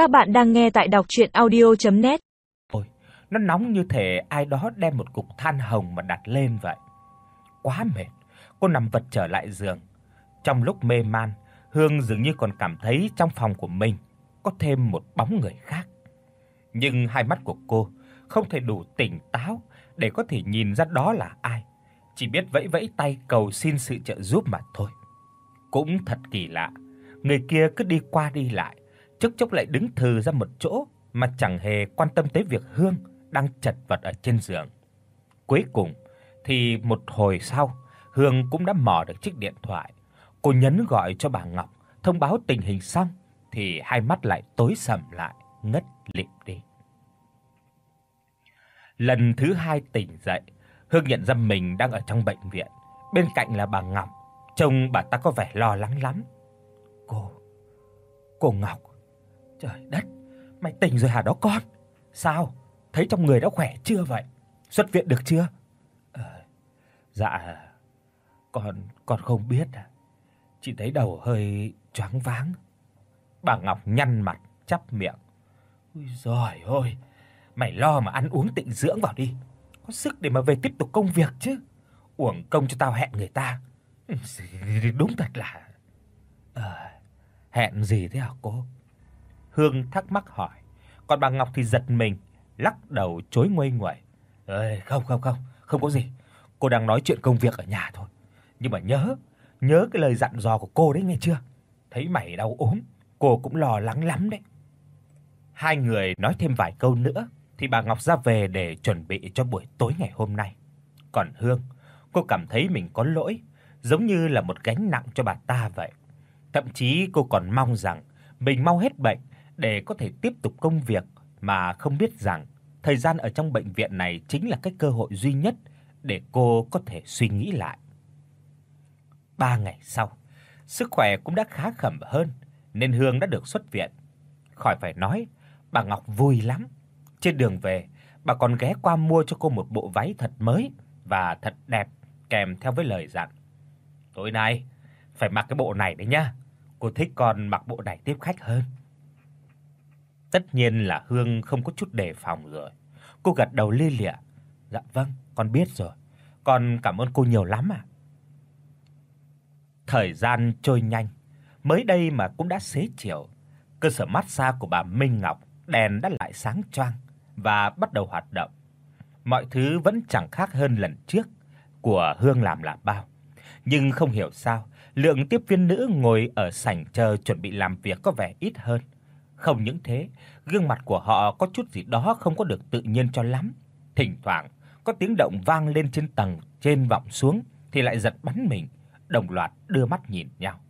Các bạn đang nghe tại đọc audio net Ôi, nó nóng như thể ai đó đem một cục than hồng mà đặt lên vậy. Quá mệt, cô nằm vật trở lại giường. Trong lúc mê man, Hương dường như còn cảm thấy trong phòng của mình có thêm một bóng người khác. Nhưng hai mắt của cô không thể đủ tỉnh táo để có thể nhìn ra đó là ai, chỉ biết vẫy vẫy tay cầu xin sự trợ giúp mà thôi. Cũng thật kỳ lạ, người kia cứ đi qua đi lại, chốc chốc lại đứng thừ ra một chỗ mà chẳng hề quan tâm tới việc Hương đang chật vật ở trên giường. Cuối cùng thì một hồi sau, Hương cũng đã mò được chiếc điện thoại. Cô nhấn gọi cho bà Ngọc, thông báo tình hình xong thì hai mắt lại tối sầm lại, ngất lịm đi. Lần thứ hai tỉnh dậy, Hương nhận ra mình đang ở trong bệnh viện, bên cạnh là bà Ngọc, trông bà ta có vẻ lo lắng lắm. "Cô, cô Ngọc, trời đất, mày tỉnh rồi hả đó con? Sao? Thấy trong người đã khỏe chưa vậy? Xuất viện được chưa?" "Ờ, dạ con con không biết à. Chỉ thấy đầu hơi choáng váng." Bà Ngọc nhăn mặt, chắp miệng. "Ôi giời ơi, mày lo mà ăn uống tịnh dưỡng vào đi, có sức để mà về tiếp tục công việc chứ. Uổng công cho tao hẹn người ta." Ừ, đúng thật là Ờ, hẹn gì thế hả cô? Hương thắc mắc hỏi, còn bà Ngọc thì giật mình, lắc đầu chối nguây nguậy. "Ê, không không không, không có gì. Cô đang nói chuyện công việc ở nhà thôi. Nhưng mà nhớ, nhớ cái lời dặn dò của cô đấy nghe chưa? Thấy mày đau ốm, cô cũng lo lắng lắm đấy." Hai người nói thêm vài câu nữa thì bà Ngọc ra về để chuẩn bị cho buổi tối ngày hôm nay. Còn Hương, cô cảm thấy mình có lỗi, giống như là một gánh nặng cho bà ta vậy. Thậm chí cô còn mong rằng mình mau hết bệnh để có thể tiếp tục công việc mà không biết rằng thời gian ở trong bệnh viện này chính là cái cơ hội duy nhất để cô có thể suy nghĩ lại. 3 ngày sau, sức khỏe cũng đã khá khẩm hơn nên Hương đã được xuất viện. Khỏi phải nói, bà Ngọc vui lắm. Trên đường về, bà còn ghé qua mua cho cô một bộ váy thật mới và thật đẹp kèm theo với lời dặn. "Tối nay phải mặc cái bộ này đấy nhá. Cô thích con mặc bộ này tiếp khách hơn." Tất nhiên là Hương không có chút đề phòng rồi. Cô gật đầu lia lịa. "Dạ vâng, con biết rồi. Con cảm ơn cô nhiều lắm ạ." Thời gian trôi nhanh, mới đây mà cũng đã xế chiều. Cơ sở massage của bà Minh Ngọc đèn đã lại sáng choang và bắt đầu hoạt động. Mọi thứ vẫn chẳng khác hơn lần trước của Hương làm là bao. Nhưng không hiểu sao, lượng tiếp viên nữ ngồi ở sảnh chờ chuẩn bị làm việc có vẻ ít hơn. Không những thế, gương mặt của họ có chút gì đó không có được tự nhiên cho lắm. Thỉnh thoảng có tiếng động vang lên trên tầng trên vọng xuống thì lại giật bắn mình, đồng loạt đưa mắt nhìn nhau.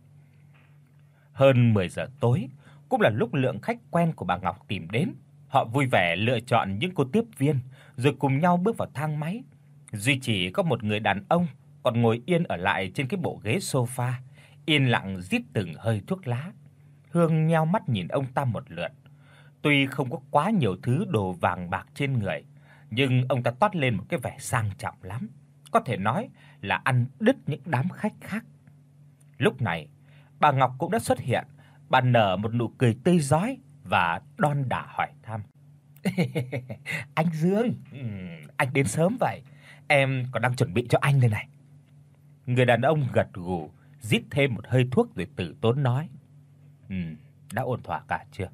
Hơn 10 giờ tối, cũng là lúc lượng khách quen của bà Ngọc tìm đến. Họ vui vẻ lựa chọn những cô tiếp viên rồi cùng nhau bước vào thang máy. Duy chỉ có một người đàn ông còn ngồi yên ở lại trên cái bộ ghế sofa, yên lặng rít từng hơi thuốc lá. Hương nheo mắt nhìn ông ta một lượt. Tuy không có quá nhiều thứ đồ vàng bạc trên người, nhưng ông ta toát lên một cái vẻ sang trọng lắm, có thể nói là ăn đứt những đám khách khác. Lúc này, bà Ngọc cũng đã xuất hiện, bà nở một nụ cười tươi rói và đon đả hỏi thăm. "Anh Dương, ừ, anh đến sớm vậy. Em còn đang chuẩn bị cho anh đây này." Người đàn ông gật gù, rít thêm một hơi thuốc rồi từ tốn nói: Ừ, đã ổn thỏa cả chưa?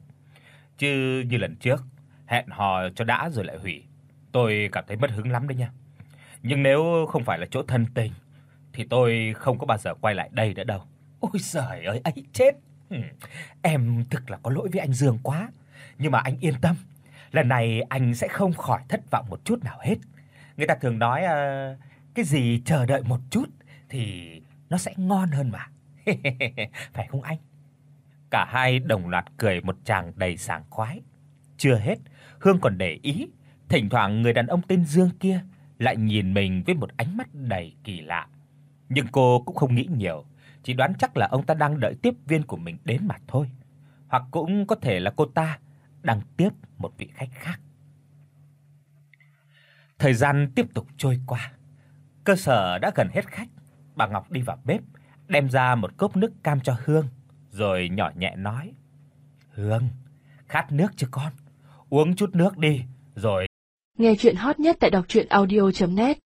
Chứ như lần trước, hẹn hò cho đã rồi lại hủy, tôi cảm thấy mất hứng lắm đấy nha. Nhưng nếu không phải là chỗ thân tình thì tôi không có bao giờ quay lại đây nữa đâu." Ôi giời ơi, ấy chết. Ừ, em thực là có lỗi với anh Dương quá, nhưng mà anh yên tâm, lần này anh sẽ không khỏi thất vọng một chút nào hết. Người ta thường nói à, cái gì chờ đợi một chút thì nó sẽ ngon hơn mà. Phải không anh? Cả hai đồng loạt cười một tràng đầy sảng khoái. Chưa hết, Hương còn để ý, thỉnh thoảng người đàn ông tên Dương kia lại nhìn mình với một ánh mắt đầy kỳ lạ. Nhưng cô cũng không nghĩ nhiều, chỉ đoán chắc là ông ta đang đợi tiếp viên của mình đến mà thôi, hoặc cũng có thể là cô ta đang tiếp một vị khách khác. Thời gian tiếp tục trôi qua. Cơ sở đã gần hết khách, bà Ngọc đi vào bếp, đem ra một cốc nước cam cho Hương, rồi nhỏ nhẹ nói: "Hương, khát nước chưa con? Uống chút nước đi, rồi Nghe chuyện hot nhất tại đọc audio net